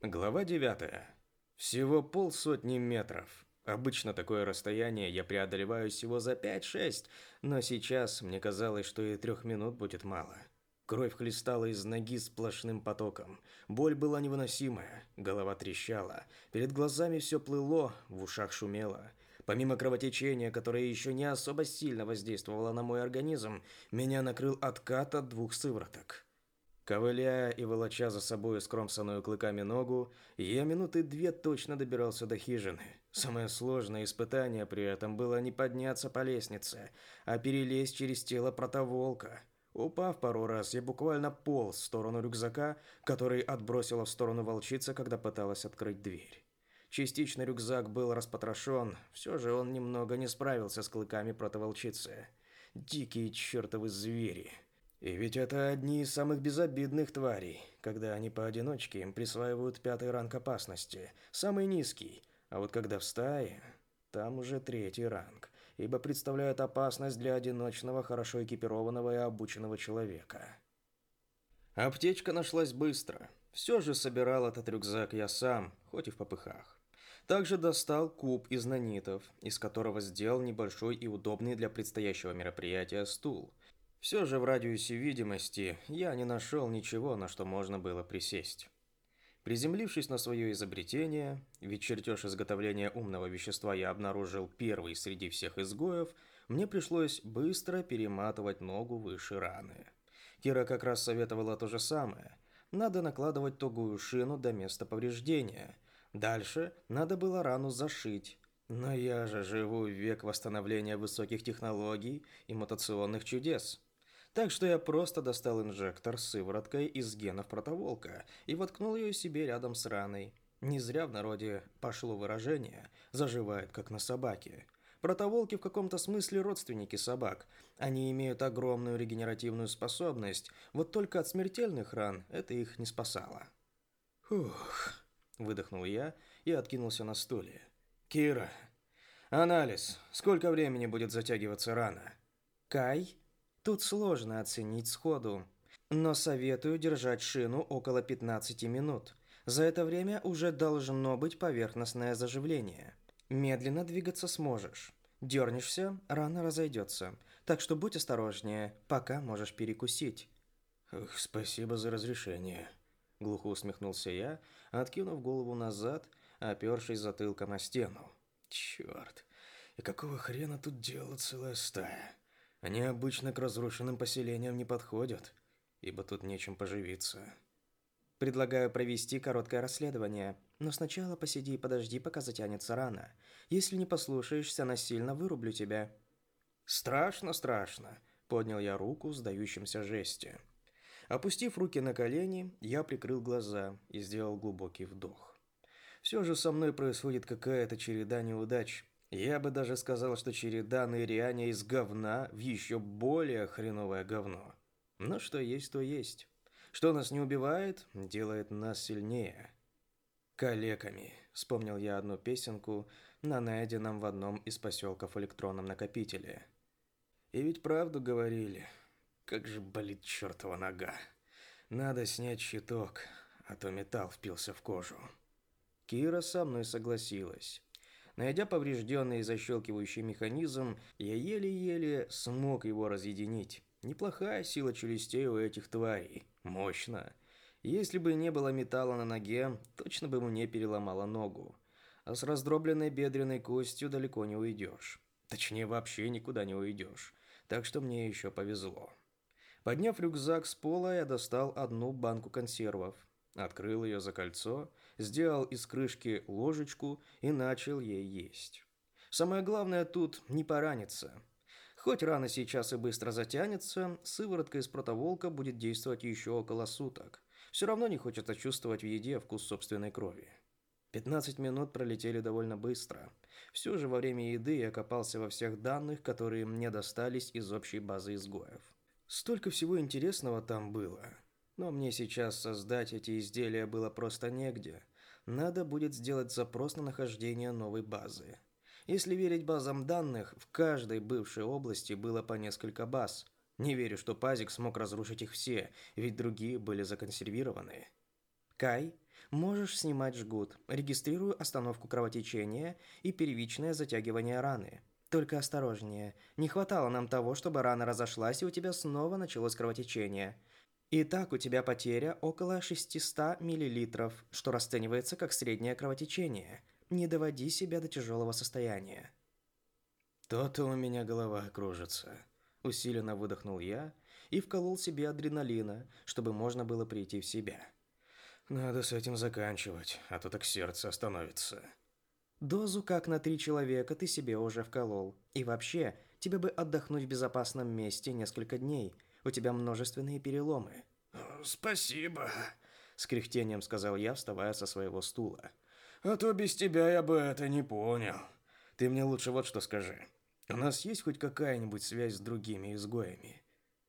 Глава 9. Всего полсотни метров. Обычно такое расстояние я преодолеваю всего за 5-6, но сейчас мне казалось, что и трех минут будет мало. Кровь хлестала из ноги сплошным потоком. Боль была невыносимая, голова трещала, перед глазами все плыло, в ушах шумело. Помимо кровотечения, которое еще не особо сильно воздействовало на мой организм, меня накрыл откат от двух сывороток. Ковыляя и волоча за собой скромсанную клыками ногу, я минуты две точно добирался до хижины. Самое сложное испытание при этом было не подняться по лестнице, а перелезть через тело протоволка. Упав пару раз, я буквально полз в сторону рюкзака, который отбросила в сторону волчица, когда пыталась открыть дверь. Частично рюкзак был распотрошен, все же он немного не справился с клыками протоволчицы. Дикие чертовы звери. И ведь это одни из самых безобидных тварей, когда они поодиночке им присваивают пятый ранг опасности, самый низкий, а вот когда в стае, там уже третий ранг, ибо представляют опасность для одиночного, хорошо экипированного и обученного человека. Аптечка нашлась быстро. Все же собирал этот рюкзак я сам, хоть и в попыхах. Также достал куб из нанитов, из которого сделал небольшой и удобный для предстоящего мероприятия стул – все же в радиусе видимости я не нашел ничего, на что можно было присесть. Приземлившись на свое изобретение, ведь чертеж изготовления умного вещества я обнаружил первый среди всех изгоев, мне пришлось быстро перематывать ногу выше раны. Кира как раз советовала то же самое. Надо накладывать тугую шину до места повреждения. Дальше надо было рану зашить. Но я же живу в век восстановления высоких технологий и мутационных чудес. Так что я просто достал инжектор с сывороткой из генов протоволка и воткнул ее себе рядом с раной. Не зря в народе пошло выражение «заживает, как на собаке». Протоволки в каком-то смысле родственники собак. Они имеют огромную регенеративную способность, вот только от смертельных ран это их не спасало. «Фух», – выдохнул я и откинулся на стуле. «Кира, анализ. Сколько времени будет затягиваться рана?» «Кай?» Тут сложно оценить сходу, но советую держать шину около 15 минут. За это время уже должно быть поверхностное заживление. Медленно двигаться сможешь. Дернешься, рана разойдется. Так что будь осторожнее, пока можешь перекусить. Эх, спасибо за разрешение. Глухо усмехнулся я, откинув голову назад, опершись затылком о стену. Черт, и какого хрена тут делала целая стая? Они обычно к разрушенным поселениям не подходят, ибо тут нечем поживиться. Предлагаю провести короткое расследование, но сначала посиди и подожди, пока затянется рана. Если не послушаешься, насильно вырублю тебя. Страшно, страшно, поднял я руку в сдающемся жесте. Опустив руки на колени, я прикрыл глаза и сделал глубокий вдох. Все же со мной происходит какая-то череда неудач, я бы даже сказал, что череда ныряния из говна в еще более хреновое говно. Но что есть, то есть. Что нас не убивает, делает нас сильнее. Калеками. Вспомнил я одну песенку на найденном в одном из поселков электронном накопителе. И ведь правду говорили. Как же болит чертова нога. Надо снять щиток, а то металл впился в кожу. Кира со мной согласилась. Найдя поврежденный защелкивающий механизм, я еле-еле смог его разъединить. Неплохая сила челюстей у этих тварей. Мощно. Если бы не было металла на ноге, точно бы мне переломало ногу. А с раздробленной бедренной костью далеко не уйдешь. Точнее, вообще никуда не уйдешь. Так что мне еще повезло. Подняв рюкзак с пола, я достал одну банку консервов. Открыл ее за кольцо, сделал из крышки ложечку и начал ей есть. Самое главное тут не пораниться. Хоть рана сейчас и быстро затянется, сыворотка из протоволка будет действовать еще около суток. Все равно не хочется чувствовать в еде вкус собственной крови. 15 минут пролетели довольно быстро. Все же во время еды я копался во всех данных, которые мне достались из общей базы изгоев. Столько всего интересного там было. Но мне сейчас создать эти изделия было просто негде. Надо будет сделать запрос на нахождение новой базы. Если верить базам данных, в каждой бывшей области было по несколько баз. Не верю, что Пазик смог разрушить их все, ведь другие были законсервированы. Кай, Можешь снимать жгут. Регистрирую остановку кровотечения и первичное затягивание раны. Только осторожнее. Не хватало нам того, чтобы рана разошлась и у тебя снова началось кровотечение. Итак, у тебя потеря около 600 мл, что расценивается как среднее кровотечение. Не доводи себя до тяжелого состояния. То-то у меня голова кружится. Усиленно выдохнул я и вколол себе адреналина, чтобы можно было прийти в себя. Надо с этим заканчивать, а то так сердце остановится. Дозу как на три человека ты себе уже вколол. И вообще, тебе бы отдохнуть в безопасном месте несколько дней. У тебя множественные переломы. Спасибо, с кряхтением сказал я, вставая со своего стула. А то без тебя я бы это не понял. Ты мне лучше вот что скажи. У нас есть хоть какая-нибудь связь с другими изгоями?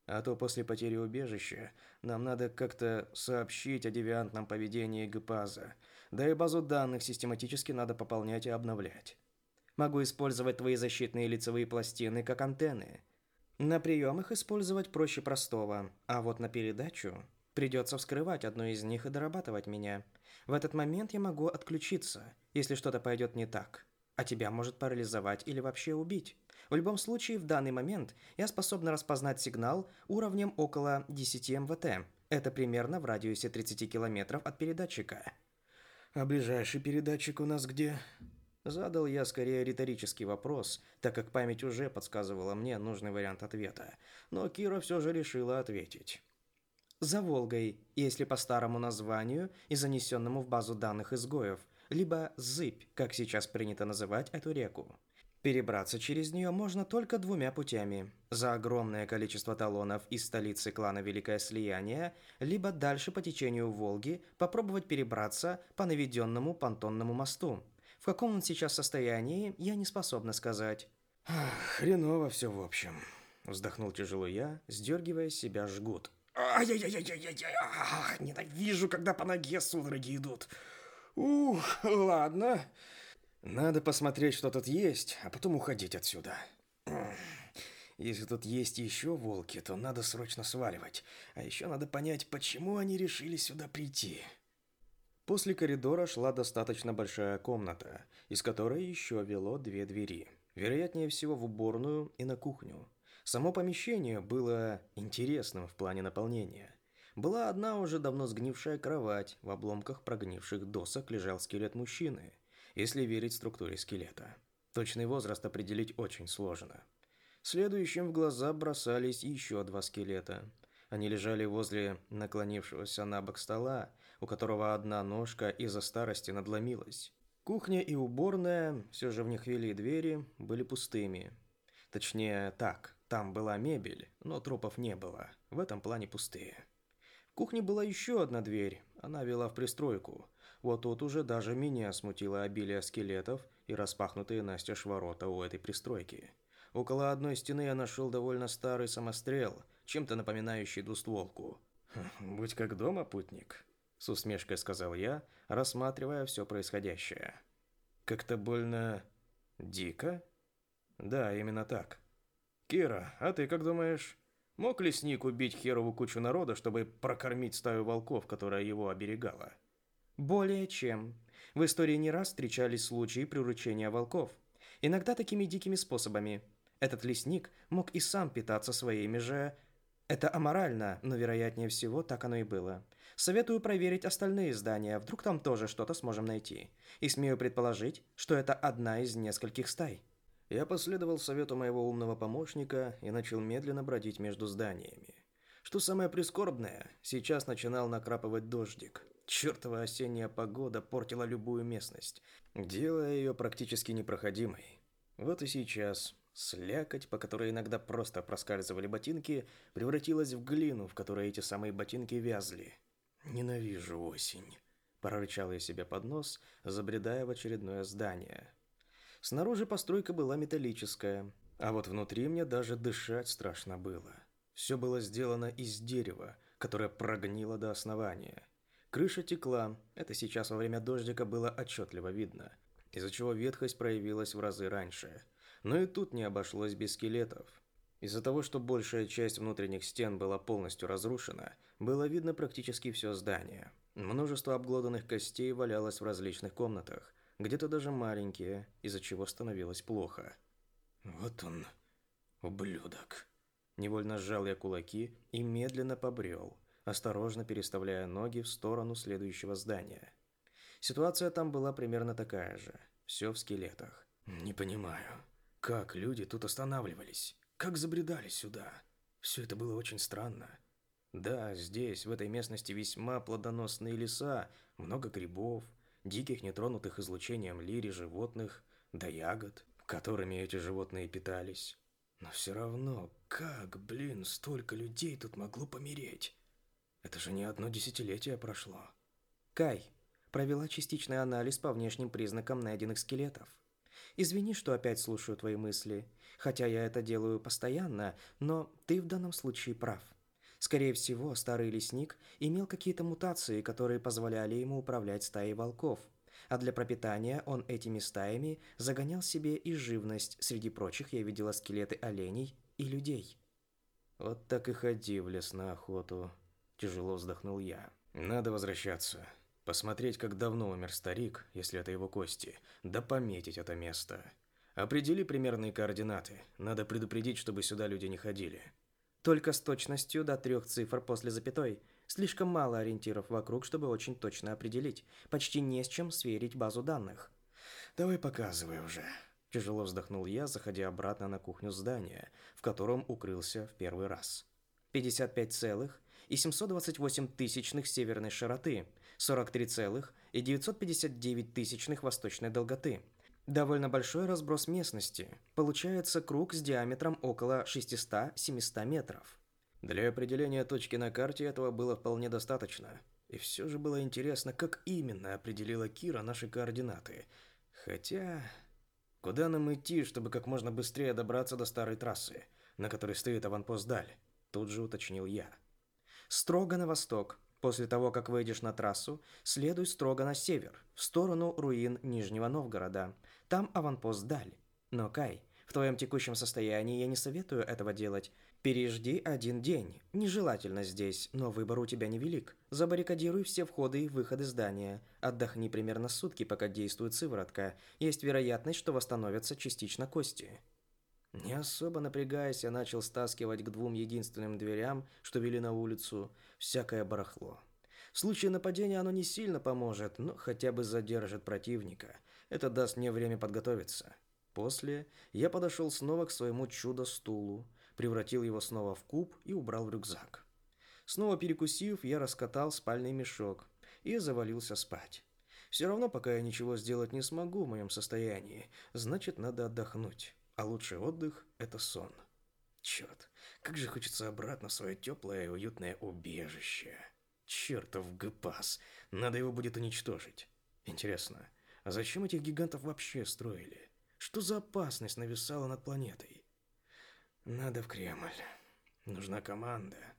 А то после потери убежища нам надо как-то сообщить о девиантном поведении Гпаза, да и базу данных систематически надо пополнять и обновлять. Могу использовать твои защитные лицевые пластины как антенны. На прием их использовать проще простого, а вот на передачу придется вскрывать одну из них и дорабатывать меня. В этот момент я могу отключиться, если что-то пойдет не так, а тебя может парализовать или вообще убить. В любом случае, в данный момент я способна распознать сигнал уровнем около 10 МВТ. Это примерно в радиусе 30 километров от передатчика. А ближайший передатчик у нас где? Задал я скорее риторический вопрос, так как память уже подсказывала мне нужный вариант ответа. Но Кира все же решила ответить. За Волгой, если по старому названию и занесенному в базу данных изгоев, либо Зыбь, как сейчас принято называть эту реку. Перебраться через нее можно только двумя путями. За огромное количество талонов из столицы клана Великое Слияние, либо дальше по течению Волги попробовать перебраться по наведенному понтонному мосту. В каком он сейчас состоянии, я не способна сказать. «Хреново все в общем», – вздохнул тяжело я, сдергивая с себя жгут. «Ай-яй-яй-яй-яй-яй! Ненавижу, когда по ноге судороги идут. Ух, ладно». Надо посмотреть, что тут есть, а потом уходить отсюда. Если тут есть еще волки, то надо срочно сваливать. А еще надо понять, почему они решили сюда прийти. После коридора шла достаточно большая комната, из которой еще вело две двери. Вероятнее всего в уборную и на кухню. Само помещение было интересным в плане наполнения. Была одна уже давно сгнившая кровать, в обломках прогнивших досок лежал скелет мужчины – если верить структуре скелета. Точный возраст определить очень сложно. Следующим в глаза бросались еще два скелета. Они лежали возле наклонившегося на бок стола, у которого одна ножка из-за старости надломилась. Кухня и уборная, все же в них вели двери, были пустыми. Точнее, так, там была мебель, но трупов не было. В этом плане пустые. В кухне была еще одна дверь, она вела в пристройку. Вот тут уже даже меня смутило обилие скелетов и распахнутые настежь ворота у этой пристройки. Около одной стены я нашел довольно старый самострел, чем-то напоминающий двустволку. «Хм, «Будь как дома, путник», — с усмешкой сказал я, рассматривая все происходящее. «Как-то больно... дико?» «Да, именно так». «Кира, а ты как думаешь, мог лесник убить херову кучу народа, чтобы прокормить стаю волков, которая его оберегала?» Более чем. В истории не раз встречались случаи приручения волков. Иногда такими дикими способами. Этот лесник мог и сам питаться своими же... Это аморально, но вероятнее всего так оно и было. Советую проверить остальные здания, вдруг там тоже что-то сможем найти. И смею предположить, что это одна из нескольких стай. Я последовал совету моего умного помощника и начал медленно бродить между зданиями. Что самое прискорбное, сейчас начинал накрапывать дождик. Чертова осенняя погода портила любую местность, делая ее практически непроходимой. Вот и сейчас слякоть, по которой иногда просто проскальзывали ботинки, превратилась в глину, в которой эти самые ботинки вязли. «Ненавижу осень», – прорычал я себе под нос, забредая в очередное здание. Снаружи постройка была металлическая, а вот внутри мне даже дышать страшно было. Все было сделано из дерева, которое прогнило до основания. Крыша текла, это сейчас во время дождика было отчетливо видно, из-за чего ветхость проявилась в разы раньше. Но и тут не обошлось без скелетов. Из-за того, что большая часть внутренних стен была полностью разрушена, было видно практически все здание. Множество обглоданных костей валялось в различных комнатах, где-то даже маленькие, из-за чего становилось плохо. Вот он, ублюдок. Невольно сжал я кулаки и медленно побрел, осторожно переставляя ноги в сторону следующего здания. Ситуация там была примерно такая же. Все в скелетах. Не понимаю, как люди тут останавливались? Как забредали сюда? Все это было очень странно. Да, здесь, в этой местности, весьма плодоносные леса, много грибов, диких, нетронутых излучением лири животных, да ягод, которыми эти животные питались. Но все равно, как, блин, столько людей тут могло помереть? Это же не одно десятилетие прошло. Кай, провела частичный анализ по внешним признакам найденных скелетов. Извини, что опять слушаю твои мысли, хотя я это делаю постоянно, но ты в данном случае прав. Скорее всего, старый лесник имел какие-то мутации, которые позволяли ему управлять стаей волков, а для пропитания он этими стаями загонял себе и живность. Среди прочих я видела скелеты оленей и людей. Вот так и ходи в лес на охоту. Тяжело вздохнул я. Надо возвращаться. Посмотреть, как давно умер старик, если это его кости, да пометить это место. Определи примерные координаты. Надо предупредить, чтобы сюда люди не ходили. Только с точностью до трех цифр после запятой. Слишком мало ориентиров вокруг, чтобы очень точно определить. Почти не с чем сверить базу данных. Давай показывай уже. Тяжело вздохнул я, заходя обратно на кухню здания, в котором укрылся в первый раз. 55 целых и 728 тысячных северной широты, 43 целых и 959 тысячных восточной долготы – Довольно большой разброс местности. Получается круг с диаметром около 600-700 метров. Для определения точки на карте этого было вполне достаточно. И все же было интересно, как именно определила Кира наши координаты. Хотя... Куда нам идти, чтобы как можно быстрее добраться до старой трассы, на которой стоит аванпост Даль? Тут же уточнил я. Строго на восток. После того, как выйдешь на трассу, следуй строго на север, в сторону руин Нижнего Новгорода. Там аванпост Даль. Но, Кай, в твоем текущем состоянии я не советую этого делать. Пережди один день. Нежелательно здесь, но выбор у тебя невелик. Забаррикадируй все входы и выходы здания. Отдохни примерно сутки, пока действует сыворотка. Есть вероятность, что восстановятся частично кости. Не особо напрягаясь, я начал стаскивать к двум единственным дверям, что вели на улицу, всякое барахло. В случае нападения оно не сильно поможет, но хотя бы задержит противника – это даст мне время подготовиться. После я подошел снова к своему чудо-стулу, превратил его снова в куб и убрал в рюкзак. Снова перекусив, я раскатал спальный мешок и завалился спать. Все равно, пока я ничего сделать не смогу в моем состоянии, значит, надо отдохнуть. А лучший отдых – это сон. Черт, как же хочется обратно в свое теплое и уютное убежище. Чертов ГПАС, надо его будет уничтожить. Интересно, а зачем этих гигантов вообще строили? Что за опасность нависала над планетой? Надо в Кремль. Нужна команда.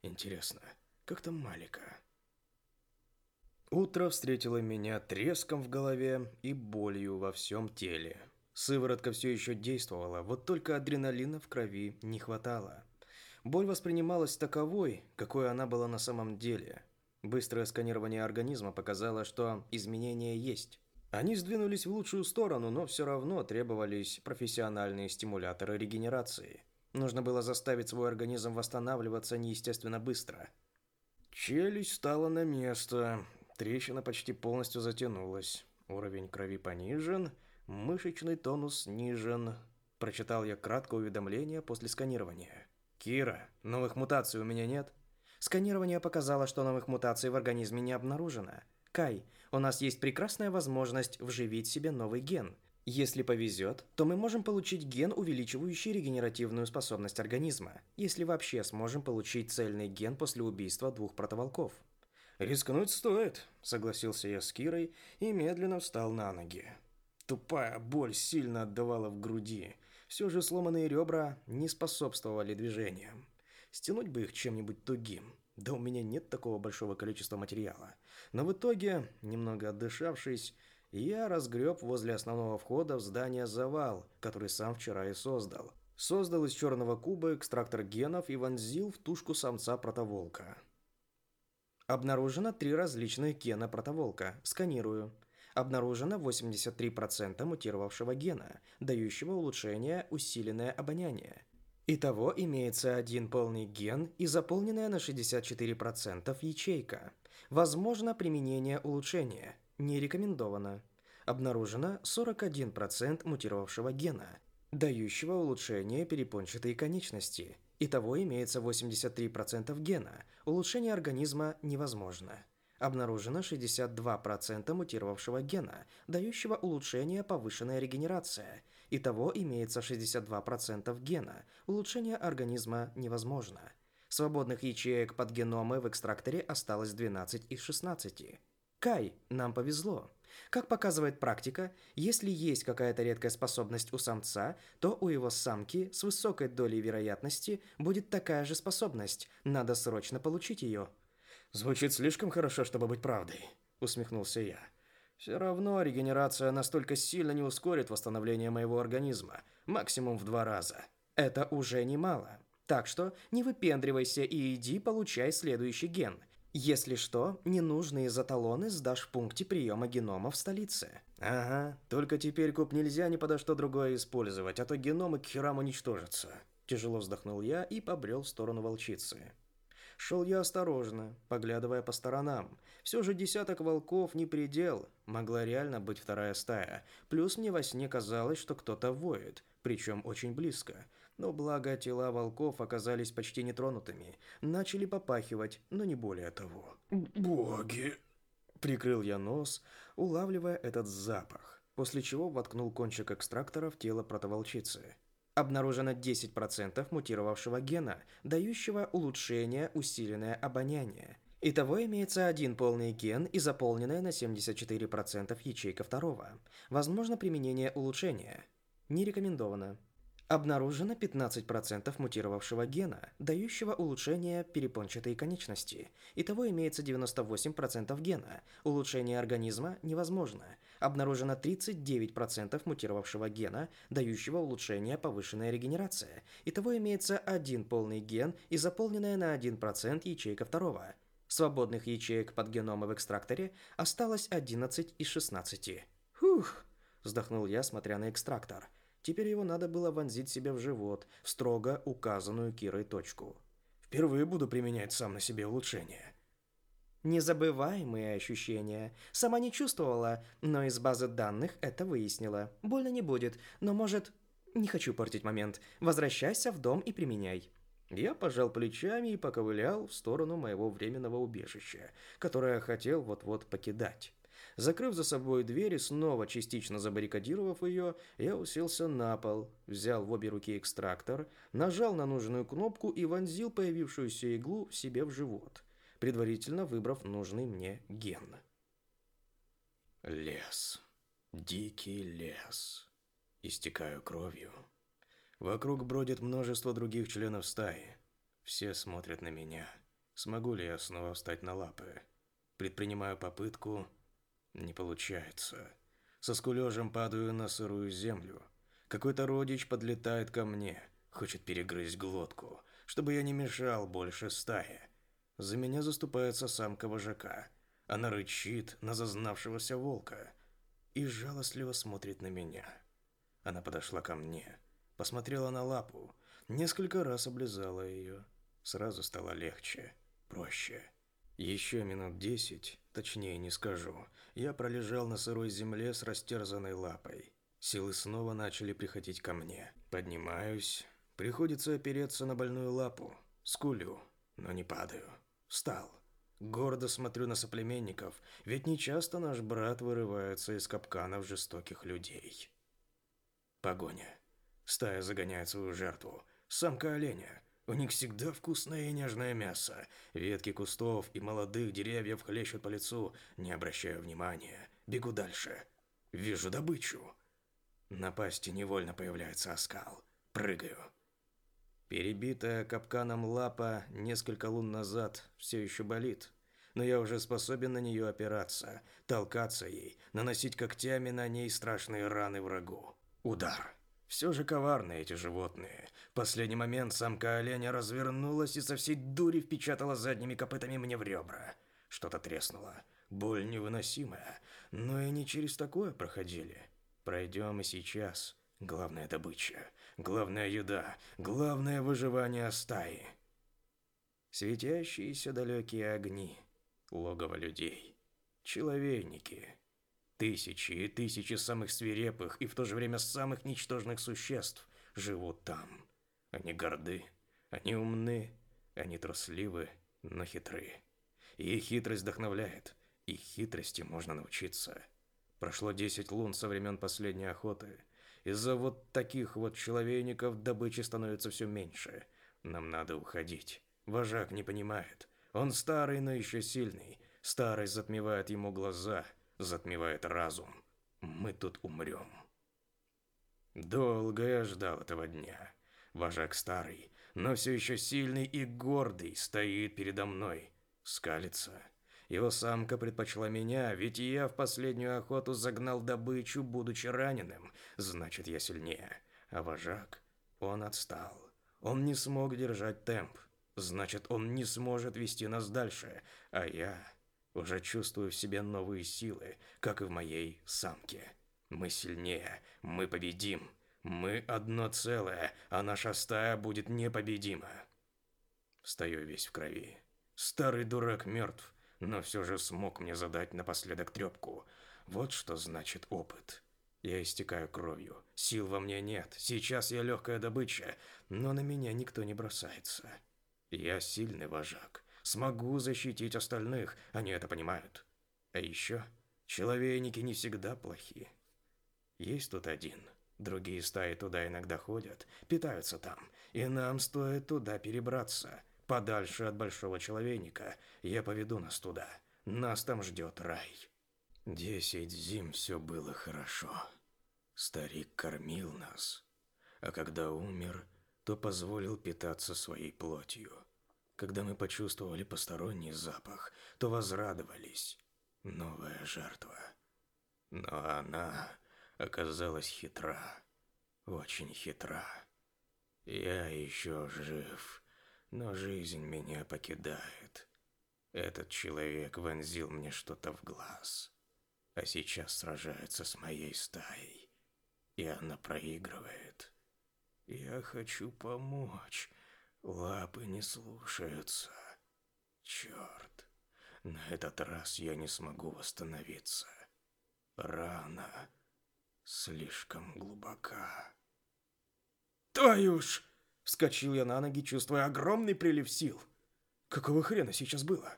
Интересно, как там Малика? Утро встретило меня треском в голове и болью во всем теле. Сыворотка все еще действовала, вот только адреналина в крови не хватало. Боль воспринималась таковой, какой она была на самом деле. Быстрое сканирование организма показало, что изменения есть. Они сдвинулись в лучшую сторону, но все равно требовались профессиональные стимуляторы регенерации. Нужно было заставить свой организм восстанавливаться неестественно быстро. Челюсть стала на место. Трещина почти полностью затянулась. Уровень крови понижен, мышечный тонус снижен. Прочитал я краткое уведомление после сканирования. «Кира, новых мутаций у меня нет?» Сканирование показало, что новых мутаций в организме не обнаружено. Кай, у нас есть прекрасная возможность вживить себе новый ген. Если повезет, то мы можем получить ген, увеличивающий регенеративную способность организма, если вообще сможем получить цельный ген после убийства двух протоволков. «Рискнуть стоит», — согласился я с Кирой и медленно встал на ноги. Тупая боль сильно отдавала в груди. Все же сломанные ребра не способствовали движениям. Стянуть бы их чем-нибудь тугим. Да у меня нет такого большого количества материала. Но в итоге, немного отдышавшись, я разгреб возле основного входа в здание завал, который сам вчера и создал. Создал из черного куба экстрактор генов и вонзил в тушку самца протоволка. Обнаружено три различных гена протоволка. Сканирую. Обнаружено 83% мутировавшего гена, дающего улучшение усиленное обоняние. Итого имеется один полный ген и заполненная на 64% ячейка. Возможно применение улучшения. Не рекомендовано. Обнаружено 41% мутировавшего гена, дающего улучшение перепончатой конечности. Итого имеется 83% гена. Улучшение организма невозможно. Обнаружено 62% мутировавшего гена, дающего улучшение повышенная регенерация. Итого имеется 62% гена. Улучшение организма невозможно. Свободных ячеек под геномы в экстракторе осталось 12 из 16. Кай, нам повезло. Как показывает практика, если есть какая-то редкая способность у самца, то у его самки с высокой долей вероятности будет такая же способность. Надо срочно получить ее. Звучит слишком хорошо, чтобы быть правдой, усмехнулся я. Все равно регенерация настолько сильно не ускорит восстановление моего организма, максимум в два раза. Это уже немало. Так что не выпендривайся и иди получай следующий ген – если что, ненужные заталоны сдашь в пункте приема генома в столице. Ага, только теперь куб нельзя ни подо что другое использовать, а то геномы к херам уничтожатся. Тяжело вздохнул я и побрел в сторону волчицы. Шел я осторожно, поглядывая по сторонам. Все же десяток волков не предел. Могла реально быть вторая стая. Плюс мне во сне казалось, что кто-то воет, причем очень близко. Но благо тела волков оказались почти нетронутыми. Начали попахивать, но не более того. «Боги!» Прикрыл я нос, улавливая этот запах, после чего воткнул кончик экстрактора в тело протоволчицы. Обнаружено 10% мутировавшего гена, дающего улучшение усиленное обоняние. Итого имеется один полный ген и заполненная на 74% ячейка второго. Возможно применение улучшения. Не рекомендовано. Обнаружено 15% мутировавшего гена, дающего улучшение перепончатой конечности. Итого имеется 98% гена. Улучшение организма невозможно. Обнаружено 39% мутировавшего гена, дающего улучшение повышенная регенерация. Итого имеется один полный ген и заполненная на 1% ячейка второго. Свободных ячеек под геномы в экстракторе осталось 11 из 16. «Фух!» – вздохнул я, смотря на экстрактор – Теперь его надо было вонзить себе в живот, в строго указанную Кирой точку. Впервые буду применять сам на себе улучшение. Незабываемые ощущения. Сама не чувствовала, но из базы данных это выяснила. Больно не будет, но может... Не хочу портить момент. Возвращайся в дом и применяй. Я пожал плечами и поковылял в сторону моего временного убежища, которое хотел вот-вот покидать. Закрыв за собой дверь и снова частично забаррикадировав ее, я уселся на пол, взял в обе руки экстрактор, нажал на нужную кнопку и вонзил появившуюся иглу себе в живот, предварительно выбрав нужный мне ген. Лес. Дикий лес. Истекаю кровью. Вокруг бродит множество других членов стаи. Все смотрят на меня. Смогу ли я снова встать на лапы? Предпринимаю попытку, не получается. Со скулежем падаю на сырую землю. Какой-то родич подлетает ко мне, хочет перегрызть глотку, чтобы я не мешал больше стае. За меня заступается самка вожака. Она рычит на зазнавшегося волка и жалостливо смотрит на меня. Она подошла ко мне, посмотрела на лапу, несколько раз облизала ее. Сразу стало легче, проще. Еще минут десять, точнее не скажу, я пролежал на сырой земле с растерзанной лапой. Силы снова начали приходить ко мне. Поднимаюсь, приходится опереться на больную лапу. Скулю, но не падаю. Встал. Гордо смотрю на соплеменников, ведь не часто наш брат вырывается из капканов жестоких людей. Погоня. Стая загоняет свою жертву. Самка оленя. У них всегда вкусное и нежное мясо. Ветки кустов и молодых деревьев хлещут по лицу. Не обращаю внимания. Бегу дальше. Вижу добычу. На пасти невольно появляется оскал. Прыгаю. Перебитая капканом лапа несколько лун назад все еще болит. Но я уже способен на нее опираться, толкаться ей, наносить когтями на ней страшные раны врагу. Удар. Все же коварные эти животные. В последний момент самка оленя развернулась и со всей дури впечатала задними копытами мне в ребра. Что-то треснуло. Боль невыносимая, но и не через такое проходили. Пройдем и сейчас. Главная добыча, главная еда, главное выживание стаи. Светящиеся далекие огни, логово людей, человейники, тысячи и тысячи самых свирепых и в то же время самых ничтожных существ живут там. Они горды, они умны, они трусливы, но хитры. И их хитрость вдохновляет, их хитрости можно научиться. Прошло 10 лун со времен последней охоты. Из-за вот таких вот человейников добычи становится все меньше. Нам надо уходить. Вожак не понимает. Он старый, но еще сильный. Старость затмевает ему глаза, затмевает разум. Мы тут умрем. Долго я ждал этого дня. Вожак старый, но все еще сильный и гордый, стоит передо мной. Скалится. Его самка предпочла меня, ведь я в последнюю охоту загнал добычу, будучи раненым. Значит, я сильнее. А вожак, он отстал. Он не смог держать темп. Значит, он не сможет вести нас дальше. А я уже чувствую в себе новые силы, как и в моей самке. Мы сильнее, мы победим. Мы одно целое, а наша стая будет непобедима. Стою весь в крови. Старый дурак мертв, но все же смог мне задать напоследок трепку. Вот что значит опыт. Я истекаю кровью. Сил во мне нет. Сейчас я легкая добыча, но на меня никто не бросается. Я сильный вожак. Смогу защитить остальных, они это понимают. А еще, человейники не всегда плохи. Есть тут один – Другие стаи туда иногда ходят, питаются там, и нам стоит туда перебраться, подальше от большого человейника. Я поведу нас туда. Нас там ждет рай. Десять зим все было хорошо. Старик кормил нас, а когда умер, то позволил питаться своей плотью. Когда мы почувствовали посторонний запах, то возрадовались. Новая жертва. Но она оказалась хитра. Очень хитра. Я еще жив, но жизнь меня покидает. Этот человек вонзил мне что-то в глаз, а сейчас сражается с моей стаей, и она проигрывает. Я хочу помочь, лапы не слушаются. Черт, на этот раз я не смогу восстановиться. Рана слишком глубока. «Твою ж!» – вскочил я на ноги, чувствуя огромный прилив сил. Какого хрена сейчас было?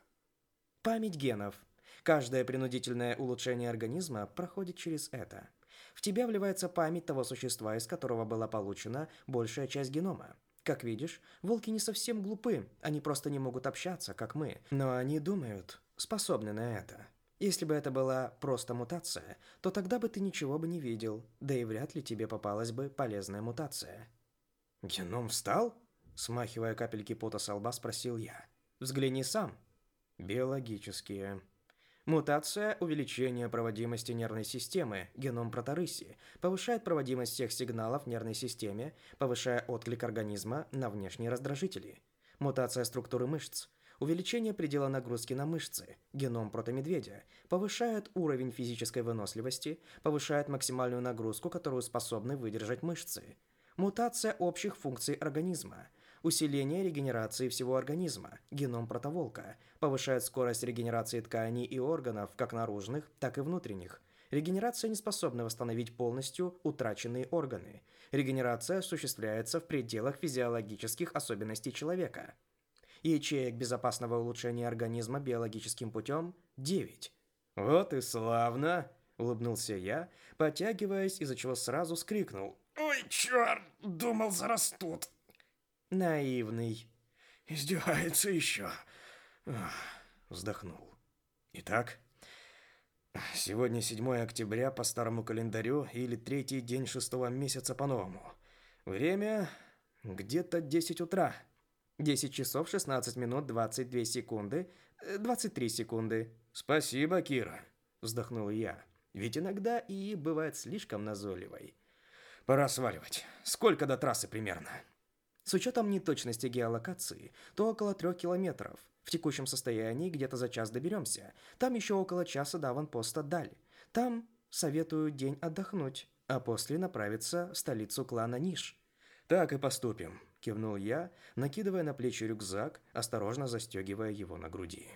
Память генов. Каждое принудительное улучшение организма проходит через это. В тебя вливается память того существа, из которого была получена большая часть генома. Как видишь, волки не совсем глупы, они просто не могут общаться, как мы. Но они думают, способны на это. Если бы это была просто мутация, то тогда бы ты ничего бы не видел, да и вряд ли тебе попалась бы полезная мутация. «Геном встал?» Смахивая капельки пота со лба, спросил я. «Взгляни сам». «Биологические». Мутация – увеличение проводимости нервной системы, геном проторыси, повышает проводимость всех сигналов в нервной системе, повышая отклик организма на внешние раздражители. Мутация структуры мышц – Увеличение предела нагрузки на мышцы, геном протомедведя, повышает уровень физической выносливости, повышает максимальную нагрузку, которую способны выдержать мышцы. Мутация общих функций организма. Усиление регенерации всего организма, геном протоволка, повышает скорость регенерации тканей и органов, как наружных, так и внутренних. Регенерация не способна восстановить полностью утраченные органы. Регенерация осуществляется в пределах физиологических особенностей человека – ячеек безопасного улучшения организма биологическим путем – 9. «Вот и славно!» – улыбнулся я, потягиваясь, из-за чего сразу скрикнул. «Ой, черт! Думал, зарастут!» «Наивный!» «Издевается еще!» Вздохнул. «Итак, сегодня 7 октября по старому календарю или третий день шестого месяца по новому. Время где-то 10 утра». 10 часов 16 минут 22 секунды, 23 э, секунды. Спасибо, Кира, вздохнул я. Ведь иногда и бывает слишком назойливой. Пора сваливать. Сколько до трассы примерно? С учетом неточности геолокации, то около трех километров. В текущем состоянии где-то за час доберемся. Там еще около часа до аванпоста Даль. Там советую день отдохнуть, а после направиться в столицу клана Ниш. Так и поступим, кивнул я, накидывая на плечи рюкзак, осторожно застегивая его на груди.